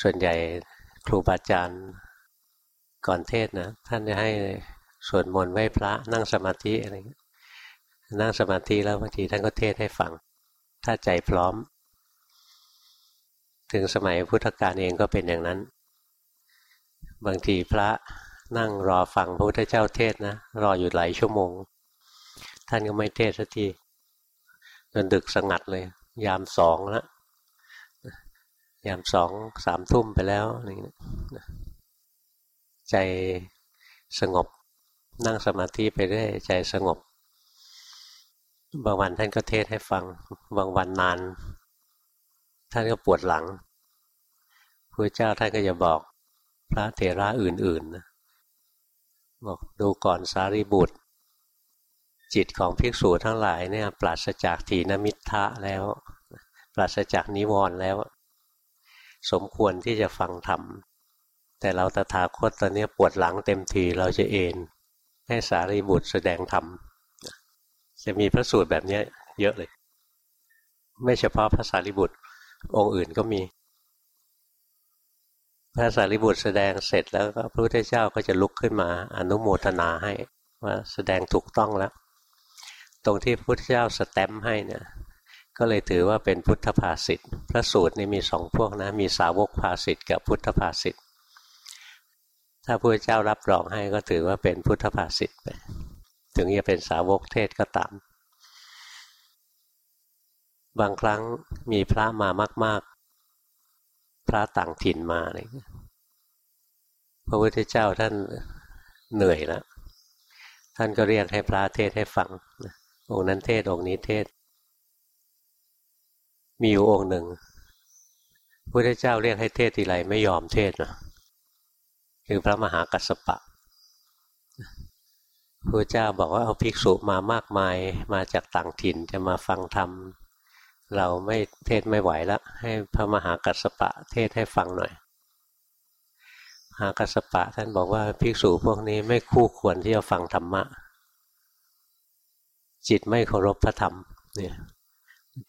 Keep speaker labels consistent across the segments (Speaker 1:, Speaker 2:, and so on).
Speaker 1: ส่วนใหญ่ครูบาอาจารย์ก่อนเทศนะท่านจะให้สวดมนต์ไหว้พระนั่งสมาธิอะไรเงี้ยนั่งสมาธิแล้วบางทีท่านก็เทศให้ฟัง ถ้าใจพร้อม ถึงสมัยพุทธกาลเองก็เป็นอย่างนั้น บางทีพระนั่งรอฟังพระพุทธเจ้าเทศนะรออยู่หลายชั่วโมง ท่านก็ไม่เทศสักทีจนดึกสงัดเลย ยามสองแล้ว ยามสองสามทุ่มไปแล้วอะไรเงี้ยใจสงบนั่งสมาธิไปได้ใจสงบ บางวันท่านก็เทศให้ฟัง บางวันนาน ท่านก็ปวดหลังพระเจ้าท่านก็จะบอกพระเถระอื่นๆนะบอกดูก่อนสารีบุตร จิตของภิกษุทั้งหลายเนี่ยปราศจากถีนมิทะแล้ว ปราศจากนิวรณ์แล้ว สมควรที่จะฟังธรรม แต่เราตถาคตตอนนี้ปวดหลังเต็มทีเราจะเอนให้สารีบุตรแสดงธรรมจะมีพระสูตรแบบนี้เยอะเลย ไม่เฉพาะพระสารีบุตรองค์อื่นก็มี พระสารีบุตรแสดงเสร็จแล้วก็พระพุทธเจ้าก็จะลุกขึ้นมาอนุโมทนาให้ว่าแสดงถูกต้องแล้ว ตรงที่พระพุทธเจ้าสแตมป์ให้เนี่ย ก็เลยถือว่าเป็นพุทธภาษิตพระสูตรนี่มีสองพวกนะ มีสาวกภาษิตกับพุทธภาษิตถ้าพระเจ้ารับรองให้ก็ถือว่าเป็นพุทธภาษิตไปถึงจะเป็นสาวกเทศก็ตาม บางครั้งมีพระมามาก ๆ พระต่างถิ่นมาอะไรเงี้ยพระพุทธเจ้าท่านเหนื่อยแล้วท่านก็เรียกให้พระเทศให้ฟังองค์นั้นเทศองค์นี้เทศ มีอยู่องค์หนึ่งพระพุทธเจ้าเรียกให้เทศทีไรไม่ยอมเทศนะคือพระมหากัสสปะพระเจ้าบอกว่าเอาภิกษุมามากมายมาจากต่างถิ่นจะมาฟังธรรมเราไม่เทศไม่ไหวแล้วให้พระมหากัสปะเทศให้ฟังหน่อยมหากัสปะท่านบอกว่าภิกษุพวกนี้ไม่คู่ควรที่จะฟังธรรมะ จิตไม่เคารพพระธรรมเนี่ย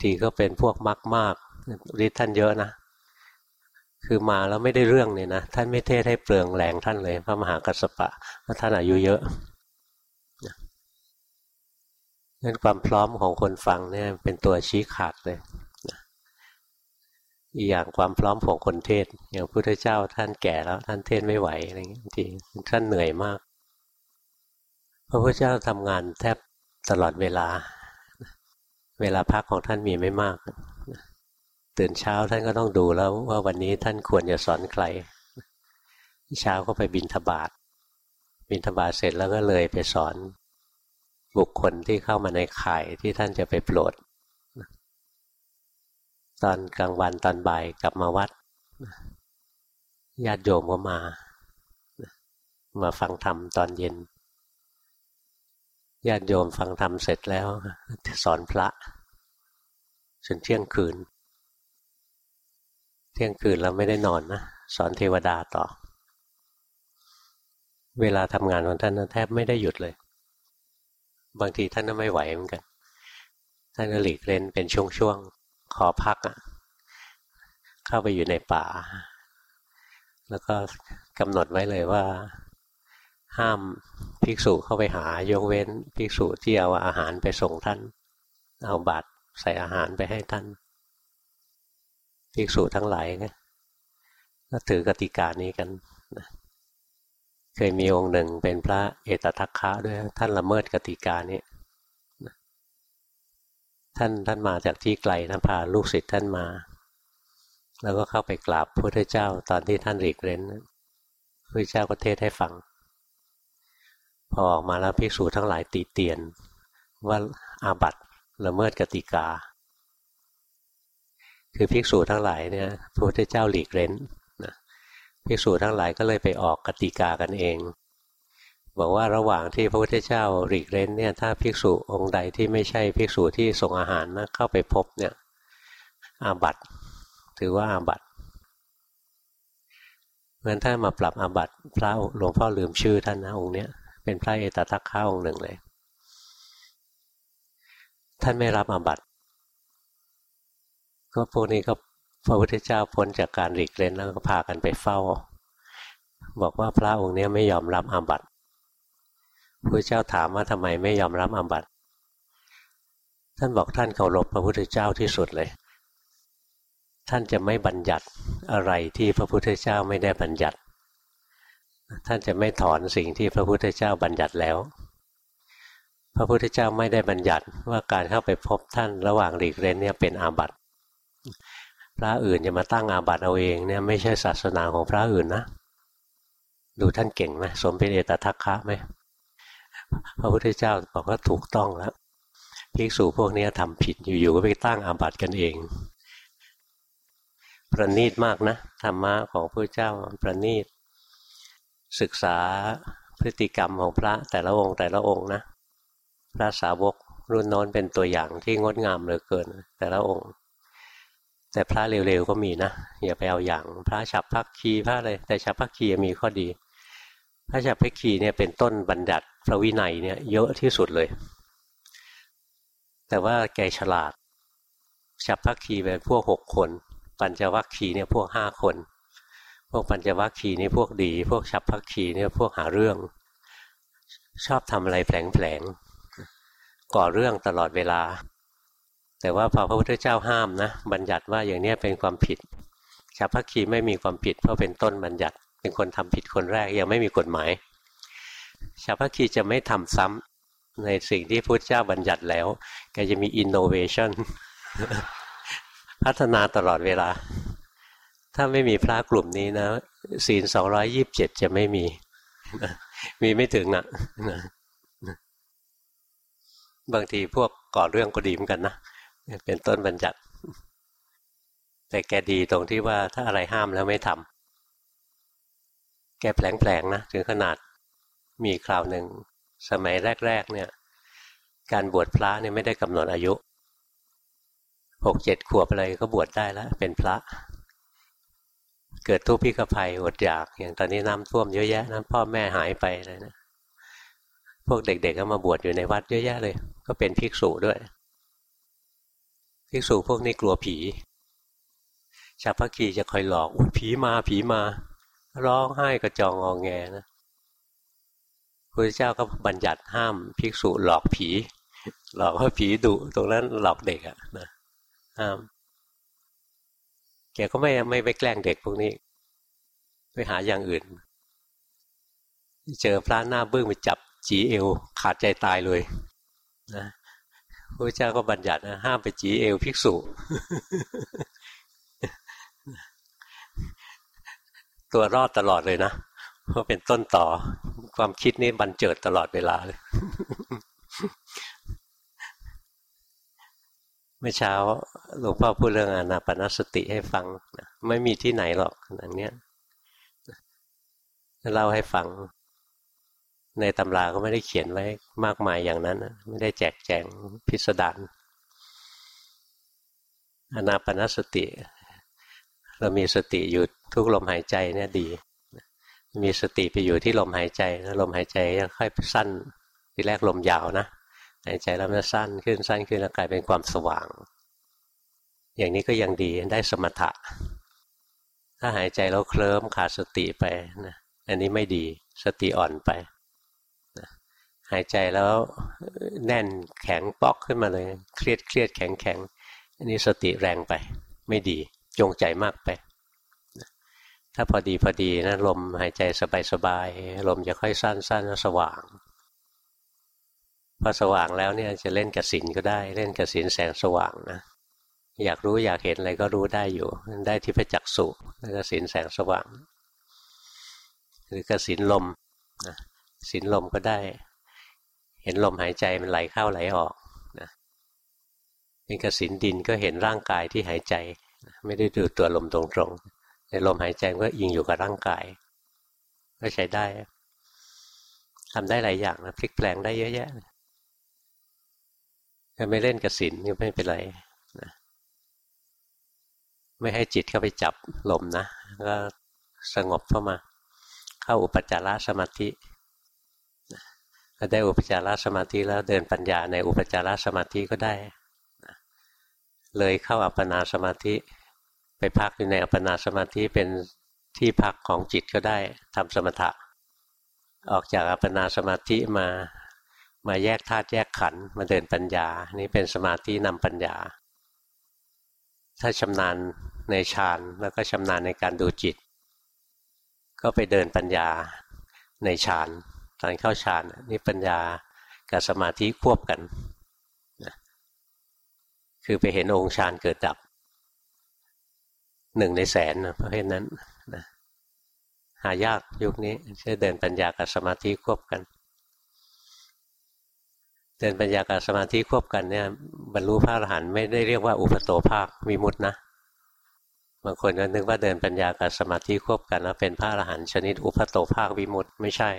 Speaker 1: ทีก็เป็นพวกมักมากฤทธิ์ท่านเยอะนะ คือมาแล้วไม่ได้เรื่องเนี่ยนะ ท่านไม่เทศให้เปลืองแรงท่านเลย พระมหากัสปะเพราะท่านอายุเยอะนั่นความพร้อมของคนฟังเนี่ยเป็นตัวชี้ขาดเลยอีกอย่างความพร้อมของคนเทศ อย่างพระพุทธเจ้าท่านแก่แล้ว ท่านเทศไม่ไหวอะไรเงี้ยทีท่านเหนื่อยมาก พระพุทธเจ้าทำงานแทบตลอดเวลา เวลาพักของท่านมีไม่มาก ตื่นเช้าท่านก็ต้องดูแล้วว่าวันนี้ท่านควรจะสอนใคร เช้าก็ไปบินทบาทบินทบาทเสร็จแล้วก็เลยไปสอน บุคคลที่เข้ามาในข่ายที่ท่านจะไปโปรด ตอนกลางวันตอนบ่ายกลับมาวัดญาติโยมก็มา มาฟังธรรมตอนเย็น ญาติโยมฟังธรรมเสร็จแล้ว สอนพระจนเที่ยงคืน เที่ยงคืนเราไม่ได้นอนนะสอนเทวดาต่อ เวลาทำงานของท่านแทบไม่ได้หยุดเลย บางทีท่านก็ไม่ไหวเหมือนกัน ท่านก็หลีกเล่นเป็นช่วงๆขอพักอะ่ะเข้าไปอยู่ในป่า แล้วก็กำหนดไว้เลยว่า ห้ามภิกษุเข้าไปหายกเว้นภิกษุที่เอาอาหารไปส่งท่าน เอาบาตรใส่อาหารไปให้ท่านภิกษุทั้งหลายก็ถือกติกานี้กันเคยมีองค์หนึ่งเป็นพระเอตทัคคะด้วยท่านละเมิดกติกานี้ท่านท่านมาจากที่ไกลนะพาลูกศิษย์ท่านมา แล้วก็เข้าไปกราบพระพุทธเจ้าตอนที่ท่านหลีกเล้นพระเจ้าก็เทศให้ฟัง พอออกมาแล้วภิกษุทั้งหลายตีเตียน ว่าอาบัตละเมิดกติกา คือภิกษุทั้งหลายเนี่ยพระพุทธเจ้าหลีกเล้นนะภิกษุทั้งหลายก็เลยไปออกกติกากันเอง บอกว่าระหว่างที่พระพุทธเจ้าหลีกเล้นเนี่ยถ้าภิกษุองค์ใดที่ไม่ใช่ภิกษุที่ส่งอาหารนะเข้าไปพบเนี่ยอาบัตถือว่าอาบัตเพราะฉะนั้นถ้ามาปรับอาบัตพระหลวงพ่อลืมชื่อท่านนะองค์เนี้ย เป็นพระเอตทัคข้าองค์หนึ่งเลย ท่านไม่รับอาบัตก็พวกนี้ก็พระพุทธเจ้าพ้นจากการหลีกเล่นแล้วก็พากันไปเฝ้า บอกว่าพระองค์นี้ไม่ยอมรับอาบัติพระเจ้าถามว่าทำไมไม่ยอมรับอาบัติท่านบอกท่านเคารพพระพุทธเจ้าที่สุดเลย ท่านจะไม่บัญญัติอะไรที่พระพุทธเจ้าไม่ได้บัญญัติ ท่านจะไม่ถอนสิ่งที่พระพุทธเจ้าบัญญัติแล้ว พระพุทธเจ้าไม่ได้บัญญัติว่าการเข้าไปพบท่านระหว่างหลีกเล่นเนี่ยเป็นอาบัติ พระอื่นจะมาตั้งอาบัติเอาเองเนี่ยไม่ใช่ศาสนาของพระอื่นนะ ดูท่านเก่งไหมสมเป็นเอตทัคคะไหมพระพุทธเจ้าบอกว่าถูกต้องแล้วภิกษุพวกนี้ทำผิดอยู่ๆก็ไปตั้งอาบัติกันเอง ประณีตมากนะธรรมะของพระเจ้าประณีต ศึกษาพฤติกรรมของพระแต่ละองค์แต่ละองค์นะพระสาวกรุ่นน้นเป็นตัวอย่างที่งดงามเหลือเกิน แต่ละองค์ แต่พระเร็วๆก็มีนะอย่าไปเอาอย่างพระฉับพักคีพระเลยแต่ฉับพักคีมีข้อดี พระฉับพักคีเนี่ยเป็นต้นบัญญัติพระวินัยเนี่ยเยอะที่สุดเลย แต่ว่าแกฉลาดฉับพักคีเป็นพวกหกคน ปัญจวัคคีเนี่ยพวกห้าคน พวกปัญจวัคคีนี่พวกดี พวกฉับพักคีเนี่ยพวกหาเรื่อง ชอบทำอะไรแผลงๆก่อเรื่องตลอดเวลา แต่ว่าพอพระพุทธเจ้าห้ามนะบัญญัติว่าอย่างนี้เป็นความผิดฉับพักคีไม่มีความผิด เพราะเป็นต้นบัญญัติ เป็นคนทำผิดคนแรกยังไม่มีกฎหมายฉับพักคีจะไม่ทำซ้ำในสิ่งที่พุทธเจ้าบัญญัติแล้วแกจะมีอินโนเวชันพัฒนาตลอดเวลา ถ้าไม่มีพระกลุ่มนี้นะศีลสองร้อยยิบเจ็ดจะไม่มี มีไม่ถึงนะบางทีพวกก่อเรื่องก็ดีเหมือนกันนะเป็นต้นบัญญัติ แต่แกดีตรงที่ว่าถ้าอะไรห้ามแล้วไม่ทำแกแผลงๆนะถึงขนาดมีคราวหนึ่ง สมัยแรก ๆ เนี่ย การบวชพระเนี่ยไม่ได้กำหนดอายุหกเจ็ดขวบอะไรก็บวชได้แล้ว เป็นพระ เกิดทุพพิกภัยอดอยาก อย่างตอนนี้น้ำท่วมเยอะแยะน้ำพ่อแม่หายไปเลยนะพวกเด็กๆก็มาบวชอยู่ในวัดเยอะแยะเลย ก็เป็นภิกษุด้วยภิกษุพวกนี้กลัวผีชาวพักกีจะคอยหลอกอุ้ยผีมาผีมา ร้องไห้กระจองงองแงนะพระเจ้าก็บัญญัติห้ามภิกษุหลอกผี หลอกว่าผีดุตรงนั้นหลอกเด็กอะนะห้าม แกก็ไม่ไม่ไปแกล้งเด็กพวกนี้ ไปหาอย่างอื่น เจอพระหน้าบึ้งไปจับจีเอว ขาดใจตายเลยนะพระเจ้าก็บัญญัตินะห้ามไปจีเอวภิกษุตัวรอดตลอดเลยนะเพราะเป็นต้นต่อความคิดนี้บันเจิดตลอดเวลาเลย เมื่อเช้าหลวงพ่อพูดเรื่องอนาปนสติให้ฟังไม่มีที่ไหนหรอกอย่างเนี้ยเล่าให้ฟัง ในตำราก็ไม่ได้เขียนไว้มากมายอย่างนั้นไม่ได้แจกแจงพิสดารอนาปนสติ เรามีสติอยู่ทุกลมหายใจเนี่ยดี มีสติไปอยู่ที่ลมหายใจแล้วลมหายใจค่อยสั้นทีแรกลมยาวนะ หายใจแล้วมันสั้นขึ้นสั้นขึ้นแล้วกลายเป็นความสว่าง อย่างนี้ก็ยังดีได้สมถะ ถ้าหายใจแล้วเคลิ้มขาดสติไปนะอันนี้ไม่ดีสติอ่อนไปนะหายใจแล้วแน่นแข็งปอกขึ้นมาเลย เครียดเครียดแข็งแข็งอันนี้สติแรงไป ไม่ดีจงใจมากไปถ้าพอดีพอดีนะลมหายใจสบายๆลมจะค่อยสั้นสั้นสว่าง พอสว่างแล้วเนี่ยจะเล่นกับสินก็ได้ เล่นกับสินแสงสว่างนะอยากรู้อยากเห็นอะไรก็รู้ได้อยู่ ได้ที่พระจักสุแล้วก็สินแสงสว่าง หรือกสินลมนะสินลมก็ได้ เห็นลมหายใจมันไหลเข้าไหลออกนะเป็นกสินดินก็เห็นร่างกายที่หายใจ ไม่ได้ดูตัวลมตรงๆในลมหายใจก็อิงอยู่กับร่างกาย ก็ใช้ได้ทำได้หลายอย่างนะพลิกแปลงได้เยอะแยะ ถ้าไม่เล่นกับสินก็ไม่เป็นไรนะไม่ให้จิตเข้าไปจับลมนะก็สงบเข้ามา เข้าอุปจารสมาธิถ้าได้อุปจารสมาธิแล้วเดินปัญญาในอุปจารสมาธิก็ได้ เลยเข้าอัปปนาสมาธิ ไปพักอยู่ในอัปปนาสมาธิเป็นที่พักของจิตก็ได้ทำสมถะ ออกจากอัปปนาสมาธิมา มาแยกธาตุแยกขันธ์มาเดินปัญญา นี่เป็นสมาธินำปัญญา ถ้าชำนาญในฌานแล้วก็ชำนาญในการดูจิต ก็ไปเดินปัญญาในฌานตอนเข้าฌานนี่ปัญญากับสมาธิควบกันคือไปเห็นองค์ฌานเกิดดับหนึ่งในแสนนะประเภทนั้นนะหายากยุคนี้จะเดินปัญญากับสมาธิควบกัน เดินปัญญากับสมาธิควบกันเนี่ยบรรลุพระอรหันต์ไม่ได้เรียกว่าอุปโตภาควิมุตนะบางคนก็นึกว่าเดินปัญญากับสมาธิควบกันแล้วเป็นพระอรหันต์ชนิดอุปโตภาควิมุตไม่ใช่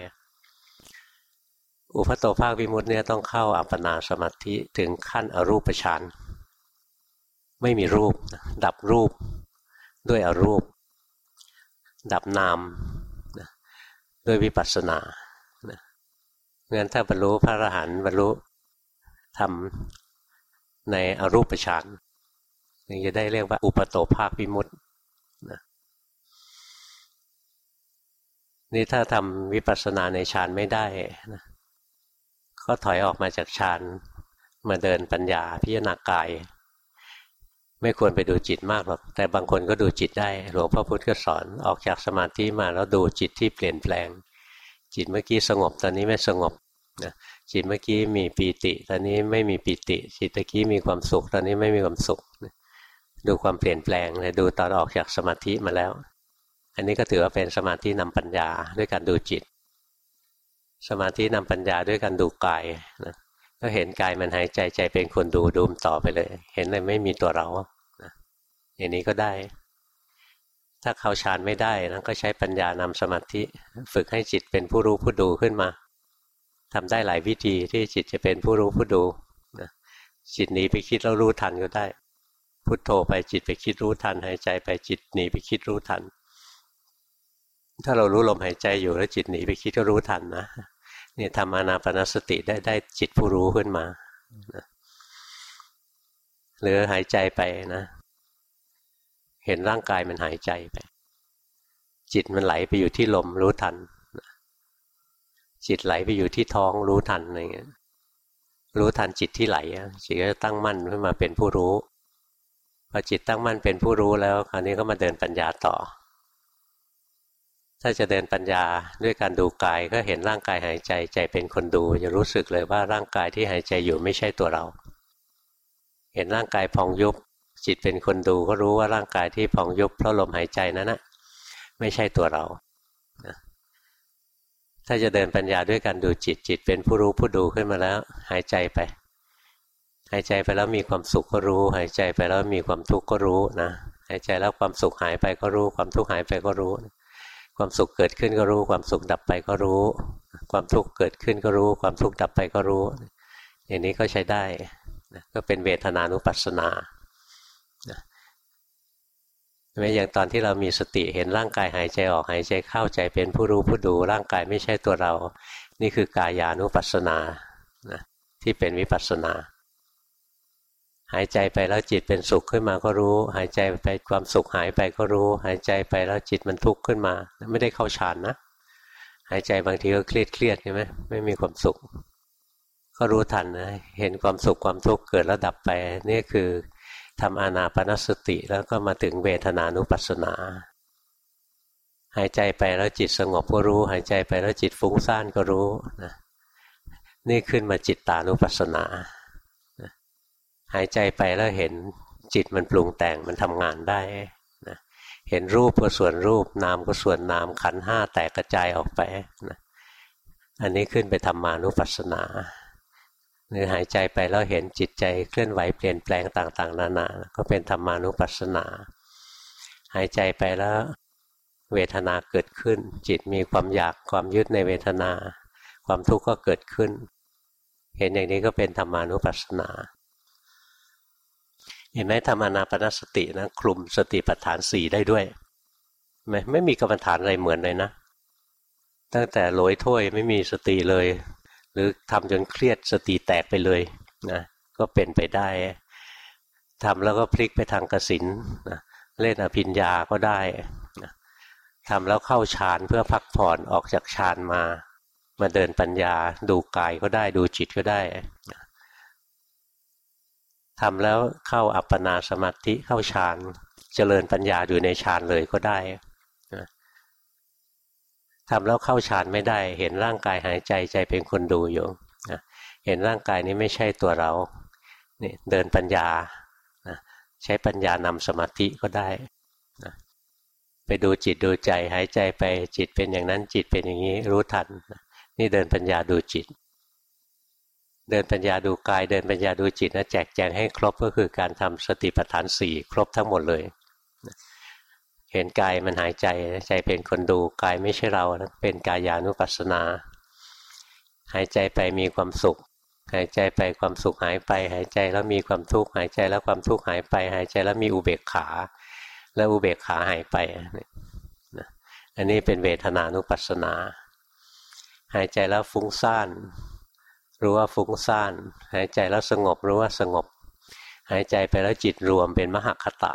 Speaker 1: อุปโตภาควิมุตเนี่ยต้องเข้าอัปปนาสมาธิถึงขั้นอรูปฌานไม่มีรูป ดับรูปด้วยอรูป ดับนามด้วยวิปัสสนางั้นถ้าบรรลุพระอรหันต์บรรลุ ทำในอรูปฌานถึงจะได้เรียกว่าอุปโตภาควิมุตนะนี่ถ้าทำวิปัสสนาในฌานไม่ได้นะก็ถอยออกมาจากฌานมาเดินปัญญาพิจารณากาย ไม่ควรไปดูจิตมากหรอก แต่บางคนก็ดูจิตได้ หลวงพ่อพุธก็สอนออกจากสมาธิมาแล้วดูจิตที่เปลี่ยนแปลง จิตเมื่อกี้สงบตอนนี้ไม่สงบนะ จิตเมื่อกี้มีปีติ ตอนนี้ไม่มีปีติ จิตเมื่อกี้มีความสุข ตอนนี้ไม่มีความสุข ดูความเปลี่ยนแปลงเลยดูตอนออกจากสมาธิมาแล้ว อันนี้ก็ถือว่าเป็นสมาธินำปัญญาด้วยการดูจิต สมาธินำปัญญาด้วยการดูกายนะก็เห็นกายมันหายใจใจเป็นคนดูดูมต่อไปเลย เห็นเลยไม่มีตัวเราอย่างนี้ก็ได้ ถ้าเข้าฌานไม่ได้นะก็ใช้ปัญญานำสมาธิ ฝึกให้จิตเป็นผู้รู้ผู้ดูขึ้นมา ทำได้หลายวิธีที่จิตจะเป็นผู้รู้ผู้ดูนะจิตหนีไปคิดแล้วรู้ทันก็ได้ พุทโธไปจิตไปคิดรู้ทัน หายใจไปจิตหนีไปคิดรู้ทัน ถ้าเรารู้ลมหายใจอยู่แล้วจิตหนีไปคิดก็รู้ทันนะนี่ทำอนาปนสติได้ได้จิตผู้รู้ขึ้นมาหรือหายใจไปนะ เห็นร่างกายมันหายใจไป จิตมันไหลไปอยู่ที่ลมรู้ทัน จิตไหลไปอยู่ที่ท้องรู้ทันอะไรเงี้ยรู้ทันจิตที่ไหลจิตก็จะตั้งมั่นขึ้นมาเป็นผู้รู้พอจิตตั้งมั่นเป็นผู้รู้แล้ว คราวนี้ก็มาเดินปัญญาต่อ ถ้าจะเดินปัญญาด้วยการดูกายก็เห็นร่างกายหายใจใจเป็นคนดู จะรู้สึกเลยว่าร่างกายที่หายใจอยู่ไม่ใช่ตัวเรา เห็นร่างกายพองยุบ จิตเป็นคนดูก็รู้ว่าร่างกายที่พองยุบเพราะลมหายใจนั้นนะไม่ใช่ตัวเรา ถ้าจะเดินปัญญาด้วยการดูจิตจิตเป็นผู้รู้ผู้ดูขึ้นมาแล้ว หายใจไป หายใจไปแล้วมีความสุขก็รู้ หายใจไปแล้วมีความทุกข์ก็รู้นะหายใจแล้วความสุขหายไปก็รู้ ความทุกข์หายไปก็รู้ ความสุขเกิดขึ้นก็รู้ ความสุขดับไปก็รู้ ความทุกข์เกิดขึ้นก็รู้ ความทุกข์ดับไปก็รู้ อย่างนี้ก็ใช้ได้ก็เป็นเวทนานุปัสสนา ไม่อย่างตอนที่เรามีสติเห็นร่างกายหายใจออกหายใจเข้าใจเป็นผู้รู้ผู้ดูร่างกายไม่ใช่ตัวเรา นี่คือกายานุปัสสนาที่เป็นวิปัสสนา หายใจไปแล้วจิตเป็นสุขขึ้นมาก็รู้ หายใจไปความสุขหายไปก็รู้ หายใจไปแล้วจิตมันทุกข์ขึ้นมา ไม่ได้เข้าฌานนะ หายใจบางทีก็เครียดเครียดใช่ไหมไม่มีความสุข ก็รู้ทันนะเห็นความสุขความทุกข์เกิดแล้วดับไปนี่คือ ทำอานาปนสติแล้วก็มาถึงเวทนานุปัสสนา หายใจไปแล้วจิตสงบก็รู้ หายใจไปแล้วจิตฟุ้งซ่านก็รู้นะนี่ขึ้นมาจิตตานุปัสสนา หายใจไปแล้วเห็นจิตมันปรุงแต่งมันทำงานได้นะเห็นรูปก็ส่วนรูปนามก็ส่วนนามขันห้าแตกกระจายออกไปนะอันนี้ขึ้นไปทำมานุปัสสนา หรือหายใจไปแล้วเห็นจิตใจเคลื่อนไหวเปลี่ยนแปลงต่างๆ นานา ก็เป็นธรรมานุปัสสนา หายใจไปแล้วเวทนาเกิดขึ้น จิตมีความอยากความยึดในเวทนา ความทุกข์ก็เกิดขึ้น เห็นอย่างนี้ก็เป็นธรรมานุปัสสนา เห็นไหมทำอนาปนสตินะคลุมสติปัฏฐานสี่ได้ด้วยไม่ไม่มีกรรมฐานอะไรเหมือนเลยนะ ตั้งแต่ลอยถ้วยไม่มีสติเลย รือทำจนเครียดสติแตกไปเลยนะก็เป็นไปได้ทำแล้วก็พลิกไปทางกสินนะเล่นอภิญญาก็ได้ทำแล้วเข้าฌานเพื่อพักผ่อนออกจากฌานมา มาเดินปัญญาดูกายก็ได้ดูจิตก็ได้ทำแล้วเข้าอัปปนาสมาธิเข้าฌานเจริญปัญญาอยู่ในฌานเลยก็ได้ ทำแล้วเข้าฌานไม่ได้ เห็นร่างกายหายใจใจเป็นคนดูอยู่เห็นร่างกายนี้ไม่ใช่ตัวเรานี่เดินปัญญาใช้ปัญญานำสมาธิก็ได้ไปดูจิตดูใจหายใจไปจิตเป็นอย่างนั้นจิตเป็นอย่างนี้รู้ทันนี่เดินปัญญาดูจิต เดินปัญญาดูกาย เดินปัญญาดูจิตนะแจกแจงให้ครบก็คือการทำสติปัฏฐานสี่ครบทั้งหมดเลย เห็นกายมันหายใจใจเป็นคนดูกายไม่ใช่เราเป็นกายานุปัสสนา หายใจไปมีความสุข หายใจไปความสุขหายไป หายใจแล้วมีความทุกข์หายใจแล้วความทุกข์หายไป หายใจแล้วมีอุเบกขา แล้วอุเบกขาหายไปอันนี้เป็นเวทนานุปัสสนา หายใจแล้วฟุ้งซ่านรู้ว่าฟุ้งซ่านหายใจแล้วสงบรู้ว่าสงบ หายใจไปแล้วจิตรวมเป็นมหคตะ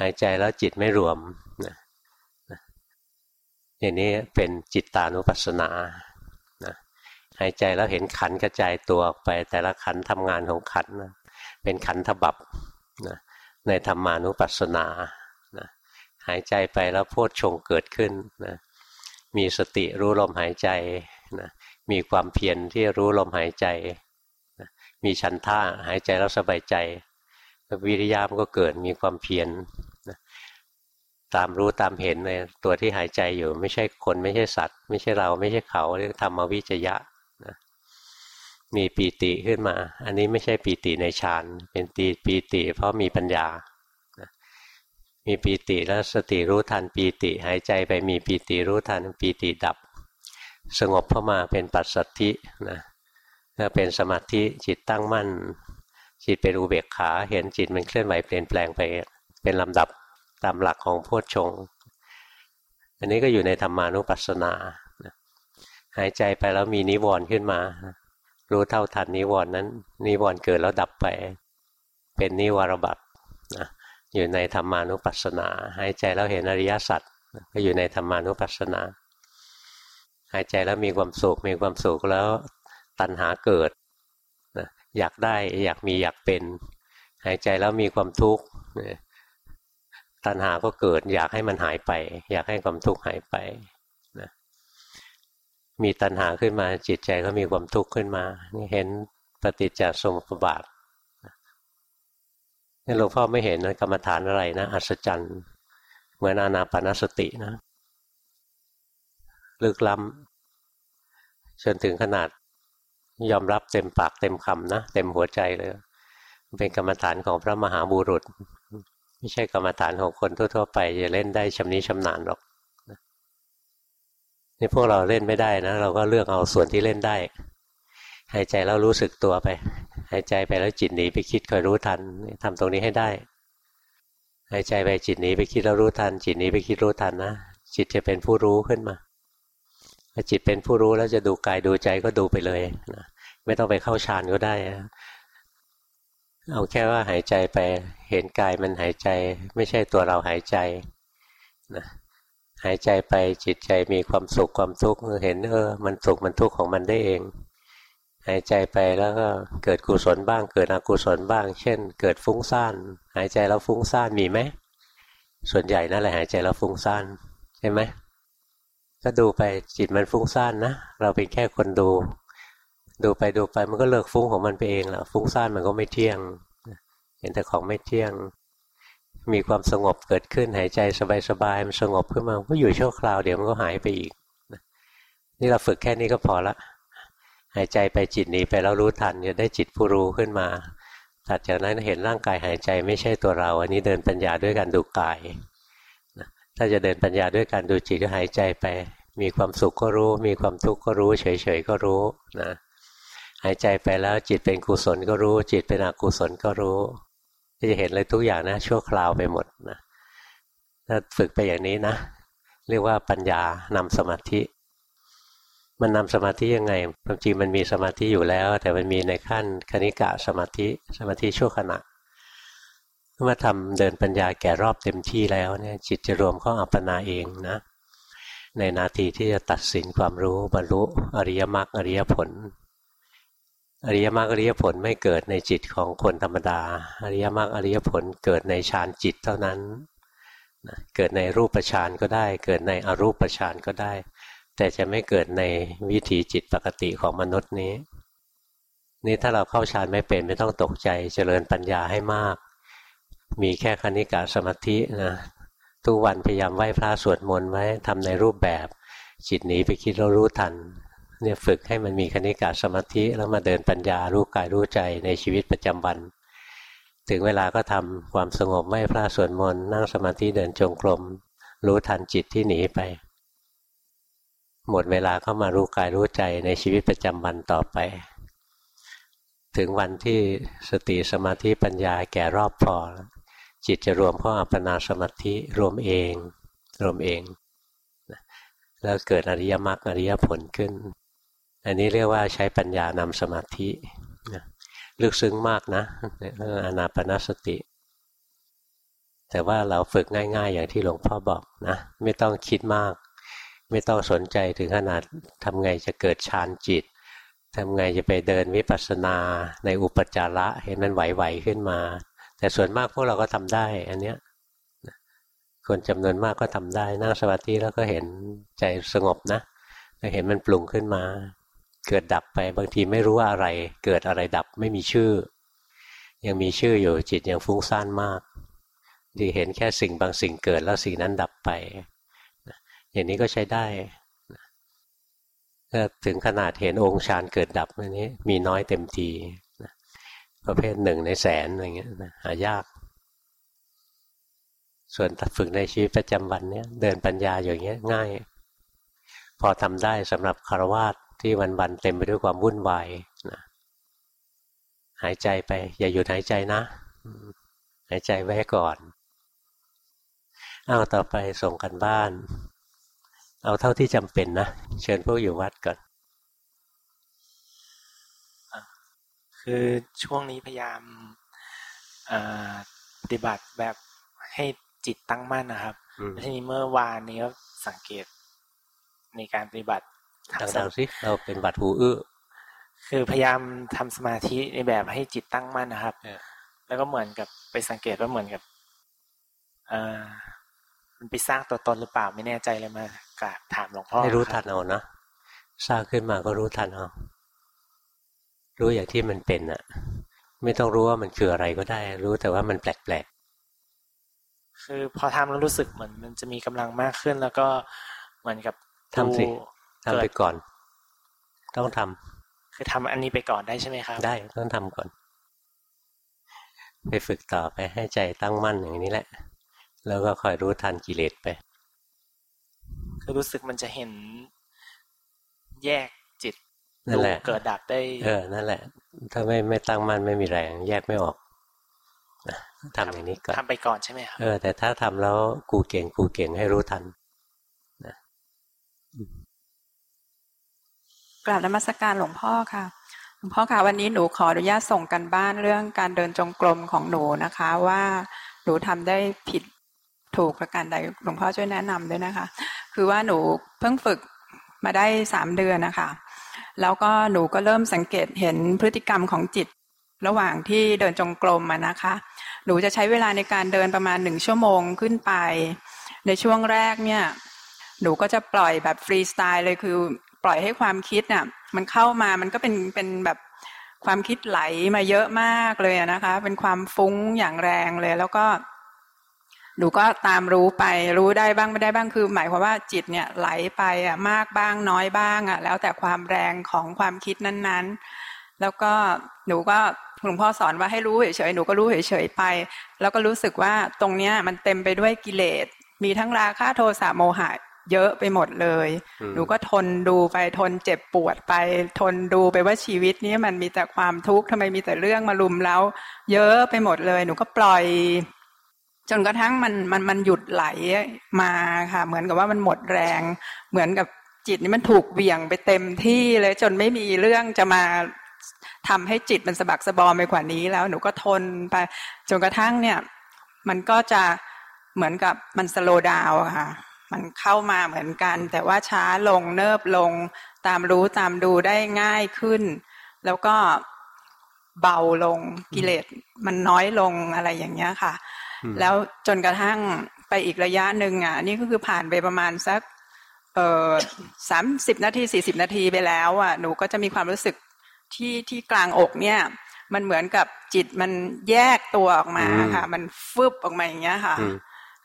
Speaker 1: หายใจแล้วจิตไม่รวมอย่างนี้เป็นจิตตานุปัสสนาหายใจแล้วเห็นขันกระจายตัวออกไป แต่ละขันทำงานของขันเป็นขันทบับนะในธรรมานุปัสสนานะหายใจไปแล้วโพชฌงเกิดขึ้นนะมีสติรู้ลมหายใจนะมีความเพียรที่รู้ลมหายใจนะมีชันท่าหายใจแล้วสบายใจ วิริยามก็เกิดมีความเพียรน ตามรู้ตามเห็นในตัวที่หายใจอยู่ ไม่ใช่คนไม่ใช่สัตว์ ไม่ใช่เราไม่ใช่เขาเรียกธรรมวิจยะนะมีปีติขึ้นมา อันนี้ไม่ใช่ปีติในฌานเป็นตีปีติเพราะมีปัญญามีปีติแล้วสติรู้ทันปีติหายใจไปมีปีติรู้ทันปีติดับ สงบเข้ามาเป็นปัสสัทธินะถ้าเป็นสมาธิจิตตั้งมั่น จิตเป็นอุเบกขาเห็นจิตมันเคลื่อนไหวเปลี่ยนแปลงไปเป็นลำดับ ตามหลักของโพชฌงอันนี้ก็อยู่ในธรรมานุปัสสนาหายใจไปแล้วมีนิวรณ์ขึ้นมา รู้เท่าทันนิวรณ์นั้น นิวรณ์เกิดแล้วดับไป เป็นนิวรบัตนะอยู่ในธรรมานุปัสสนา หายใจแล้วเห็นอริยสัจก็อยู่ในธรรมานุปัสสนา หายใจแล้วมีความสุขมีความสุขแล้วตัณหาเกิดนะอยากได้อยากมีอยากเป็น หายใจแล้วมีความทุกข์ ตัณหาก็เกิด อยากให้มันหายไป อยากให้ความทุกข์หายไปมีตัณหาขึ้นมาจิตใจก็มีความทุกข์ขึ้นมานี่เห็นปฏิจจสมุปบาทนี่หลวงพ่อไม่เห็นนะกรรมฐานอะไรนะอัศจรรย์เหมือนอานาปนสตินะลึกล้ำจนถึงขนาดยอมรับเต็มปากเต็มคำนะเต็มหัวใจเลย เป็นกรรมฐานของพระมหาบุรุษ ไม่ใช่กรรมฐานของคนทั่วๆไปจะเล่นได้ชำนิชำนาญหรอกนี่พวกเราเล่นไม่ได้นะ เราก็เลือกเอาส่วนที่เล่นได้ หายใจแล้วรู้สึกตัวไป หายใจไปแล้วจิตหนีไปคิดคอยรู้ทันทำตรงนี้ให้ได้ หายใจไปจิตหนีไปคิดแล้วรู้ทัน จิตหนีไปคิดรู้ทันนะจิตจะเป็นผู้รู้ขึ้นมาถ้าจิตเป็นผู้รู้แล้วจะดูกายดูใจก็ดูไปเลยนะไม่ต้องไปเข้าฌานก็ได้ เอาแค่ว่าหายใจไปเห็นกายมันหายใจ ไม่ใช่ตัวเราหายใจนะหายใจไปจิตใจมีความสุขความทุกข์เห็นเออ มันสุขมันทุกข์ของมันได้เอง หายใจไปแล้วก็เกิดกุศลบ้าง เกิดอกุศลบ้าง เช่น เกิดฟุ้งซ่านหายใจแล้วฟุ้งซ่านมีไหมส่วนใหญ่นั่นแหละหายใจแล้วฟุ้งซ่านใช่ไหมก็ดูไปจิตมันฟุ้งซ่านนะเราเป็นแค่คนดู ดูไปดูไปมันก็เลิกฟุ้งของมันไปเองแหละฟุ้งซ่านมันก็ไม่เที่ยง เห็นแต่ของไม่เที่ยง มีความสงบเกิดขึ้นหายใจสบายๆมันสงบขึ้นมาก็อยู่ชั่วคราวเดี๋ยวมันก็หายไปอีกนี่เราฝึกแค่นี้ก็พอละหายใจไปจิตหนีไปแล้วรู้ทันจะได้จิตผู้รู้ขึ้นมาถัดจากนั้นเห็นร่างกายหายใจไม่ใช่ตัวเรา อันนี้เดินปัญญาด้วยการดูกายถ้าจะเดินปัญญาด้วยการดูจิตก็หายใจไป มีความสุขก็รู้ มีความทุกข์ก็รู้ เฉยๆก็รู้นะ หายใจไปแล้วจิตเป็นกุศลก็รู้ จิตเป็นอกุศลก็รู้จะเห็นเลยทุกอย่างนะ ชั่วคราวไปหมดนะถ้าฝึกไปอย่างนี้นะ เรียกว่าปัญญานำสมาธิ มันนำสมาธิยังไงความจริงมันมีสมาธิอยู่แล้ว แต่มันมีในขั้นคณิกะสมาธิสมาธิชั่วขณะเมื่อทำเดินปัญญาแก่รอบเต็มที่แล้วเนี่ยจิตจะรวมเข้าอัปปนาเองนะในนาทีที่จะตัดสินความรู้บรรลุอริยมรรคอริยผล อริยมรรคอริยผลไม่เกิดในจิตของคนธรรมดา อริยมรรคอริยผลเกิดในฌานจิตเท่านั้นเกิดในรูปฌานก็ได้ เกิดในอรูปฌานก็ได้ แต่จะไม่เกิดในวิถีจิตปกติของมนุษย์นี้ นี่ถ้าเราเข้าฌานไม่เป็นไม่ต้องตกใจเจริญปัญญาให้มาก มีแค่คณิกาสมาธินะทุกวันพยายามไหว้พระสวดมนต์ไว้ทำในรูปแบบ จิตหนีไปคิดเรารู้ทัน เนี่ยฝึกให้มันมีคณิกาสมาธิแล้วมาเดินปัญญารู้กายรู้ใจในชีวิตประจำวัน ถึงเวลาก็ทำความสงบไหว้พระสวดมนต์นั่งสมาธิเดินจงกรมรู้ทันจิตที่หนีไป หมดเวลาก็มารู้กายรู้ใจในชีวิตประจำวันต่อไป ถึงวันที่สติสมาธิปัญญาแก่รอบพอ จิตจะรวมเข้าอัปปนาสมาธิรวมเอง รวมเองแล้วเกิดอริยมรรคอริยผลขึ้น อันนี้เรียกว่าใช้ปัญญานำสมาธิลึกซึ้งมากนะองอนาปนาสติ แต่ว่าเราฝึกง่าย ๆ อย่างที่หลวงพ่อบอกนะ ไม่ต้องคิดมาก ไม่ต้องสนใจถึงขนาดทำไงจะเกิดฌานจิตทำไงจะไปเดินวิปัสสนาในอุปจาระเห็นมันไหวๆขึ้นมา แต่ส่วนมากพวกเราก็ทำได้ อันเนี้ยคนจำนวนมากก็ทำได้นั่งสมาธิแล้วก็เห็นใจสงบนะเห็นมันปรุงขึ้นมา เกิดดับไปบางทีไม่รู้ว่าอะไร เกิดอะไรดับไม่มีชื่อ ยังมีชื่ออยู่จิตยังฟุ้งซ่านมากดีเห็นแค่สิ่งบางสิ่งเกิดแล้วสิ่งนั้นดับไปอย่างนี้ก็ใช้ได้ถ้าถึงขนาดเห็นองค์ฌานเกิดดับอันนี้ มีน้อยเต็มทีประเภทหนึ่งในแสนอะไรเงี้ยหายาก ส่วนฝึกในชีวิตประจำวันเนี้ยเดินปัญญาอย่างเงี้ยง่าย พอทำได้สำหรับคารวาส ที่วันๆเต็มไปด้วยความวุ่นวายนะหายใจไป อย่าหยุดหายใจนะ หายใจไว้ก่อนเอาต่อไปส่งกันบ้าน เอาเท่าที่จำเป็นนะ เชิญพวกอยู่วัดก่อน
Speaker 2: คือช่วงนี้พยายามปฏิบัติแบบให้จิตตั้งมั่นนะครับทีนี้เมื่อวานนี้ก็สังเกตในการปฏิบัติ
Speaker 1: ดังๆสิเราเป็นบัตรหูอื้อ
Speaker 2: คือพยายามทำสมาธิในแบบให้จิตตั้งมั่นนะครับแล้วก็เหมือนกับไปสังเกตว่าเหมือนกับอ่ามันไปสร้างตัวตนหรือเปล่าไม่แน่ใจเลยมากราบถามหลวงพ่อ
Speaker 1: ให้รู้ทันเอานะสร้างขึ้นมาก็รู้ทันเอารู้อย่างที่มันเป็นอะไม่ต้องรู้ว่ามันคืออะไรก็ได้ รู้แต่ว่ามันแปลก
Speaker 2: ๆคือพอทำแล้วรู้สึกเหมือนมันจะมีกำลังมากขึ้น แล้วก็เหมือนกับ
Speaker 1: ทำสิ ทำไปก่อน ต้องทำ
Speaker 2: คือทำอันนี้ไปก่อนได้ใช่ไหมครับ
Speaker 1: ได้ต้องทำก่อน ไปฝึกต่อไปให้ใจตั้งมั่นอย่างนี้แหละ แล้วก็คอยรู้ทันกิเลสไป
Speaker 2: คือรู้สึกมันจะเห็นแยก
Speaker 1: นั่นแหละ
Speaker 2: เกิดดับได้
Speaker 1: เออ นั่นแหละ ถ้าไม่ไม่ตั้งมั่นไม่มีแรง แยกไม่ออกทำอย่างนี้ก่อน
Speaker 2: ทำไปก่อนใช่ไหมครับ
Speaker 1: เออแต่ถ้าทำแล้วกูเก่งกูเก่งให้รู้ทันนะ
Speaker 3: กราบนมัสการหลวงพ่อค่ะ หลวงพ่อคะวันนี้หนูขออนุญาตส่งกันบ้านเรื่องการเดินจงกรมของหนูนะคะ ว่าหนูทำได้ผิดถูกประการใดหลวงพ่อช่วยแนะนำด้วยนะคะ คือว่าหนูเพิ่งฝึกมาได้สามเดือนนะคะ แล้วก็หนูก็เริ่มสังเกตเห็นพฤติกรรมของจิตระหว่างที่เดินจงกรมนะคะ หนูจะใช้เวลาในการเดินประมาณหนึ่งชั่วโมงขึ้นไป ในช่วงแรกเนี่ย หนูก็จะปล่อยแบบฟรีสไตล์เลยคือ ปล่อยให้ความคิดน่ะ มันเข้ามามันก็เป็นเป็นแบบความคิดไหลมาเยอะมากเลยนะคะ เป็นความฟุ้งอย่างแรงเลย แล้วก็หนูก็ตามรู้ไป รู้ได้บ้างไม่ได้บ้างคือ หมายความว่าจิตเนี่ยไหลไปอะมากบ้างน้อยบ้างอะ แล้วแต่ความแรงของความคิดนั้นๆ แล้วก็หนูก็หลวงพ่อสอนว่าให้รู้เฉยๆหนูก็รู้เฉยๆไป แล้วก็รู้สึกว่าตรงเนี้ยมันเต็มไปด้วยกิเลสมีทั้งราคะโทสะโมหะ เยอะไปหมดเลย หนูก็ทนดูไปทนเจ็บปวดไป ทนดูไปว่าชีวิตนี้มันมีแต่ความทุกข์ทำไมมีแต่เรื่องมาลุมแล้ว เยอะไปหมดเลย หนูก็ปล่อย จนกระทั่งมันมันมันหยุดไหลมาค่ะ เหมือนกับว่ามันหมดแรง เหมือนกับจิตนี่มันถูกเวี่ยงไปเต็มที่เลยจนไม่มีเรื่องจะมาทำให้จิตมันสะบักสะบอมไปกว่านี้แล้วหนูก็ทนไป จนกระทั่งเนี่ย มันก็จะเหมือนกับมันสโลดาวค่ะ มันเข้ามาเหมือนกัน แต่ว่าช้าลงเนิบลง ตามรู้ตามดูได้ง่ายขึ้น แล้วก็เบาลงกิเลสมันน้อยลงอะไรอย่างเงี้ยค่ะ แล้วจนกระทั่งไปอีกระยะหนึ่งอะ นี่ก็คือผ่านไปประมาณสักเอ่อสามสิบนาทีสี่สิบนาทีไปแล้วอะหนูก็จะมีความรู้สึกที่ที่กลางอกเนี่ย มันเหมือนกับจิตมันแยกตัวออกมาค่ะ มันฟึบออกมาอย่างเงี้ยค่ะ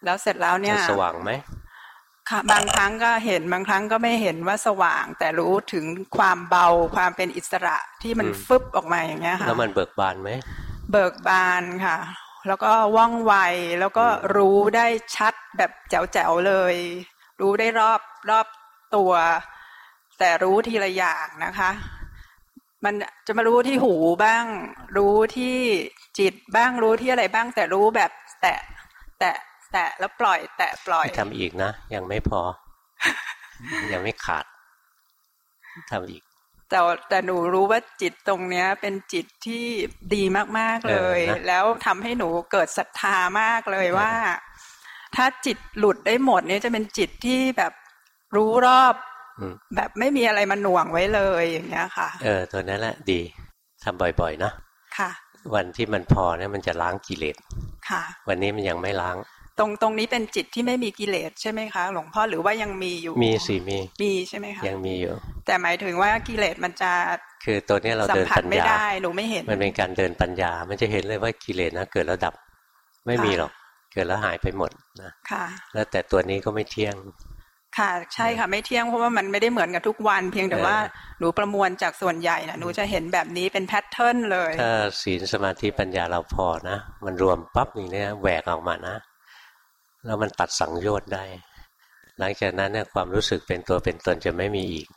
Speaker 3: แล้วเสร็จแล้วเนี่ย
Speaker 1: สว่างไหม
Speaker 3: ค่ะบางครั้งก็เห็นบางครั้งก็ไม่เห็นว่าสว่าง แต่รู้ถึงความเบาความเป็นอิสระที่มันฟึบออกมาอย่างเงี้ยค่ะแล้
Speaker 1: วมันเบิกบานไหม
Speaker 3: เบิกบานค่ะ แล้วก็ว่องไวแล้วก็รู้ได้ชัดแบบแจ๋วๆเลย รู้ได้รอบรอบตัว แต่รู้ทีละอย่างนะคะ มันจะมารู้ที่หูบ้าง รู้ที่จิตบ้างรู้ที่อะไรบ้าง แต่รู้แบบแตะแตะ แตะแล้วปล่อย แตะปล่อย
Speaker 1: ทำอีกนะ ยังไม่พอ ยังไม่ขาดทำอีก
Speaker 3: แต่แต่หนูรู้ว่าจิตตรงเนี้ย เป็นจิตที่ดีมากๆเลย แล้วทำให้หนูเกิดศรัทธามากเลยว่า ถ้าจิตหลุดได้หมดเนี่ยจะเป็นจิตที่แบบรู้รอบแบบไม่มีอะไรมาหน่วงไว้เลยอย่างเงี้ยค่ะ
Speaker 1: เออ ตัวนั้นแหละดีทำบ่อยๆนะ
Speaker 3: ค่ะ
Speaker 1: วันที่มันพอเนี่ยมันจะล้างกิเลส
Speaker 3: ค่ะ
Speaker 1: วันนี้มันยังไม่ล้าง
Speaker 3: ตรงตรงนี้เป็นจิตที่ไม่มีกิเลสใช่ไหมคะ หลวงพ่อหรือว่ายังมีอยู่
Speaker 1: มีสิมี
Speaker 3: มีใช่ไหมคะ
Speaker 1: ยังมีอยู่
Speaker 3: แต่หมายถึงว่ากิเลสมันจะ
Speaker 1: คือตัวนี้เราเดินปัญญาไม่
Speaker 3: ได้หนูไม่เห็น
Speaker 1: มันเป็นการเดินปัญญา มันจะเห็นเลยว่ากิเลสนะเกิดแล้วดับ ไม่มีหรอกเกิดแล้วหายไปหมดนะ
Speaker 3: ค่ะ
Speaker 1: แล้วแต่ตัวนี้ก็ไม่เที่ยง
Speaker 3: ค่ะ ใช่ค่ะไม่เที่ยงเพราะว่ามันไม่ได้เหมือนกับทุกวัน เพียงแต่ว่าหนูประมวลจากส่วนใหญ่นะหนูจะเห็นแบบนี้เป็นแพทเทิร์นเลย
Speaker 1: ถ้าศีลสมาธิปัญญาเราพอนะ มันรวมปั๊บนี่เนี่ยแหวกออกมานะ แล้วมันตัดสังโยชน์ได้ หลังจากนั้นเนี่ยความรู้สึกเป็นตัวเป็นตนจะไม่มีอีก